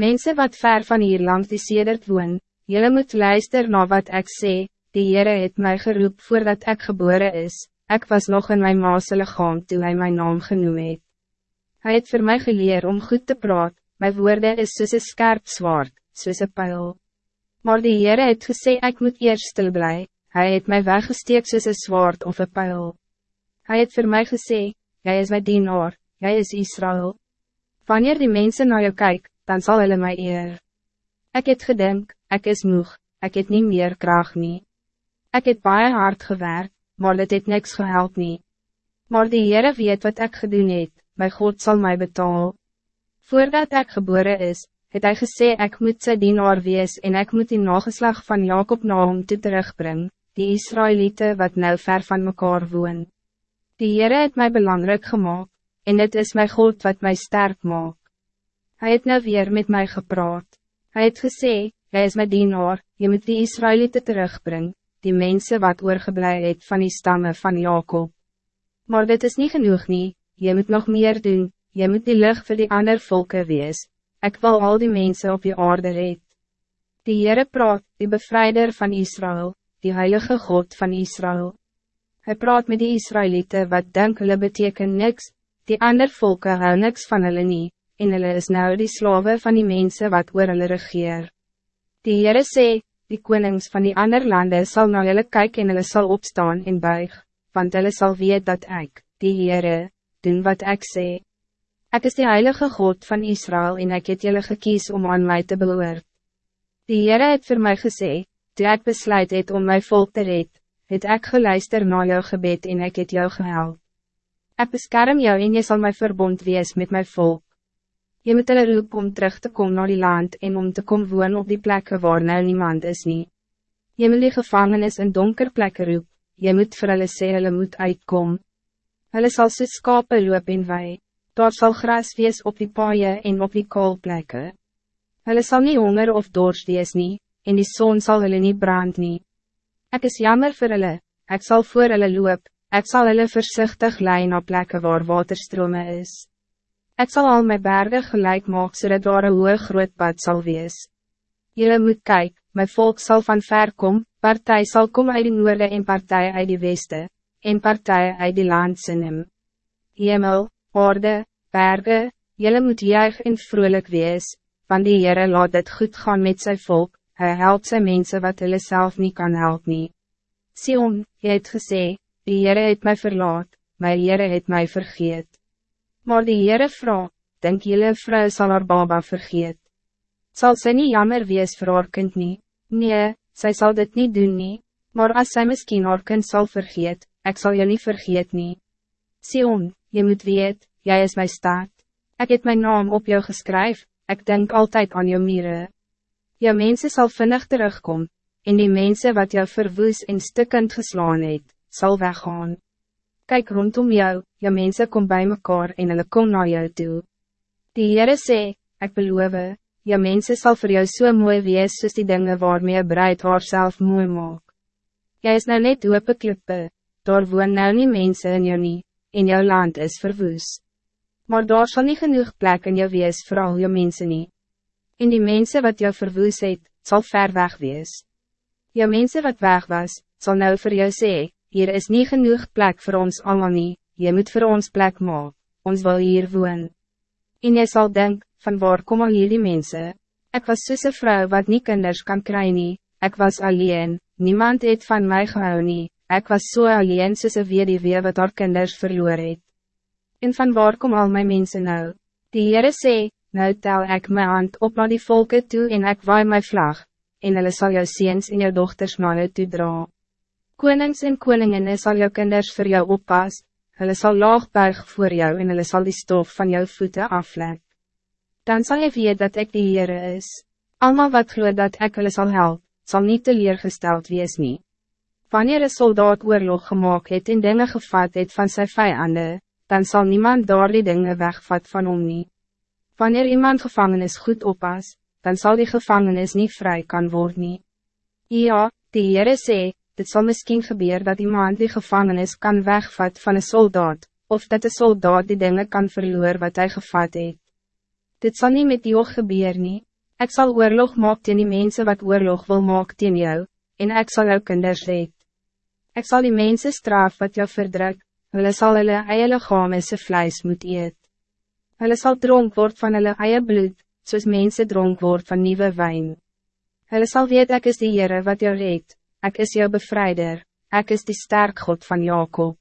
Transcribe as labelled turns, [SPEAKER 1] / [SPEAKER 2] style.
[SPEAKER 1] Mensen wat ver van hier langs die sedert woon, jullie moet luister na wat ik sê, die Heere het mij geroep voordat ik geboren is, ik was nog in mijn maase lichaam toe hij mijn naam genoem het. Hij het voor mij geleerd om goed te praten, mijn woorden is soos een scherp zwaard, soos een pijl. Maar die Heere het gesê ik moet eerst stil blij, hij het mij weggesteek soos een zwaard of een pijl. Hij het voor mij gesê, jij is mijn dienaar, jij is Israël. Wanneer die mensen naar jou kijken, dan zal hulle mij eer. Ik het gedink, ik is moeg, ik het niet meer kracht nie. Ik het baie hard gewerkt, maar dit het niks gehelp nie. Maar die Heere weet wat ik gedoen het, my God zal mij betalen. Voordat ik geboren is, het hy gesê ek moet sy dienaar wees en ik moet die nageslag van Jacob na hom toe terugbring, die Israëlieten wat nou ver van mekaar woon. Die Heere het mij belangrijk gemaakt, en het is mijn God wat mij sterk maakt. Hij het nou weer met mij gepraat. Hij het gesê, Hij is mijn dienaar, je moet die Israëlieten terugbrengen, die mensen wat oorgeblij het van die stammen van Jacob. Maar dit is niet genoeg nie, je moet nog meer doen, je moet die lucht voor die andere volken wees. Ik wil al die mensen op je aarde red. Die Heere praat, die bevrijder van Israël, die heilige God van Israël. Hij praat met die Israëlieten wat denk hulle beteken niks, die andere volken hou niks van hulle nie, en hulle is nou die slawe van die mensen wat oor hulle regeer. Die Heere sê, die konings van die ander landen zal naar julle kyk en hulle sal opstaan en buig, want hulle sal weet dat ik, die Heere, doen wat ik sê. Ik is die heilige God van Israël en ik het julle gekies om aan mij te beloord. Die Heere het voor mij gesê, toe ek besluit het om mijn volk te red, het ek geluister na jou gebed en ik het jou gehelp. Ik beskerm jou en je zal mijn verbond wees met mijn volk. Je moet hulle roep om terug te komen naar die land en om te komen woon op die plekken waar nou niemand is nie. Je moet die gevangenis in donker plekken roep, je moet vir hulle sê hulle moet uitkom. Hulle sal soos skape loop en wei, daar sal gras wees op die paaie en op die koolplekken. Hulle sal nie honger of dorst wees nie, en die zon zal hulle nie brand nie. Ek is jammer vir hulle, ek sal voor hulle loop, ek sal hulle voorzichtig leien op plekken waar waterstrome is. Ik zal al mijn bergen gelijk maken zodat daar een hoge groot pad zal wees. Jullie moet kijken, mijn volk zal van ver komen, partij zal komen uit de noorden en partij uit de westen, en partij uit de landsenem. Hemel, orde, bergen, jullie moet juich en vrolijk wees, want die Heere laat het goed gaan met zijn volk, hij helpt zijn mensen wat hulle zelf niet kan helpen. Nie. Sion, je het gesê, die Heere het mij verlaat, maar Heere het mij vergeet. Maar die Heere vraag, denk jylle vrou sal haar baba vergeet? Zal sy niet jammer wees vir haar kind nie? Nee, sy sal dit niet doen nie, maar als sy miskien haar kind sal vergeet, ek sal jy nie vergeet nie. Sion, je moet weet, jij is mijn staat. Ik heb mijn naam op jou geschreven, ik denk altijd aan jou mieren. Jou mensen zal vinnig terugkomen, en die mensen wat jou verwoes en stukkend geslaan het, sal weggaan. Kijk rondom jou, jou mensen kom bij mekaar en hulle kom naar jou toe. Die Heere sê, ek beloof, jou mensen zal voor jou so mooi wees soos die dinge waarmee jy breid haar self mooi maak. Jy is nou net ope klippe, daar woon nou nie mense in jou nie, en jou land is verwoes. Maar daar zal niet genoeg plek in jou wees voor al jou mensen nie. En die mensen wat jou verwoes het, sal ver weg wees. Jou mensen wat weg was, zal nou voor jou sê, hier is niet genoeg plek voor ons allemaal nie, je moet voor ons plek maken, ons wil hier woon. En jy sal denk, van waar kom al jullie mensen? Ik was soos een vrouw wat niet kinders kan krijgen, nie, ek was alleen, niemand het van mij gehou nie, ek was so alleen soos een weduwee wat haar kinders verloor het. En van waar kom al mijn mensen nou? Die Heere sê, nou tel ik mijn hand op naar die volken toe en ik waai mijn vlag, en hulle sal jou seens en jou dochters na jou toe dra. Konings en koninginne sal jou kinders voor jou oppas, hulle sal laag buig voor jou en hulle sal die stof van jou voeten aflek. Dan zal je weet dat ik de Heere is. Almal wat gloed dat ik hulle sal help, sal niet teleurgesteld wees nie. Wanneer een soldaat oorlog gemaakt het en dinge gevat het van zijn vijanden, dan zal niemand daar die dinge wegvat van hom nie. Wanneer iemand gevangenis goed oppas, dan zal die gevangenis niet vrij kan worden. Ja, die Heere sê, dit zal misschien gebeuren dat iemand die gevangenis kan wegvat van een soldaat, of dat de soldaat die dingen kan verloor wat hij gevat heeft. Dit zal niet met oog gebeuren nie, Ik zal oorlog maak teen die mensen wat oorlog wil maak teen jou, en ik zal jou kinders red. Ik zal die mensen straf wat jou verdruk, hulle sal hulle eie lichame se vlees moet eet. Hulle sal dronk word van hulle eie bloed, soos mense dronk word van nieuwe wijn. Hulle sal weet ek is die Heere wat jou red, ek is jou bevrijder, ek is die sterk God van Jacob.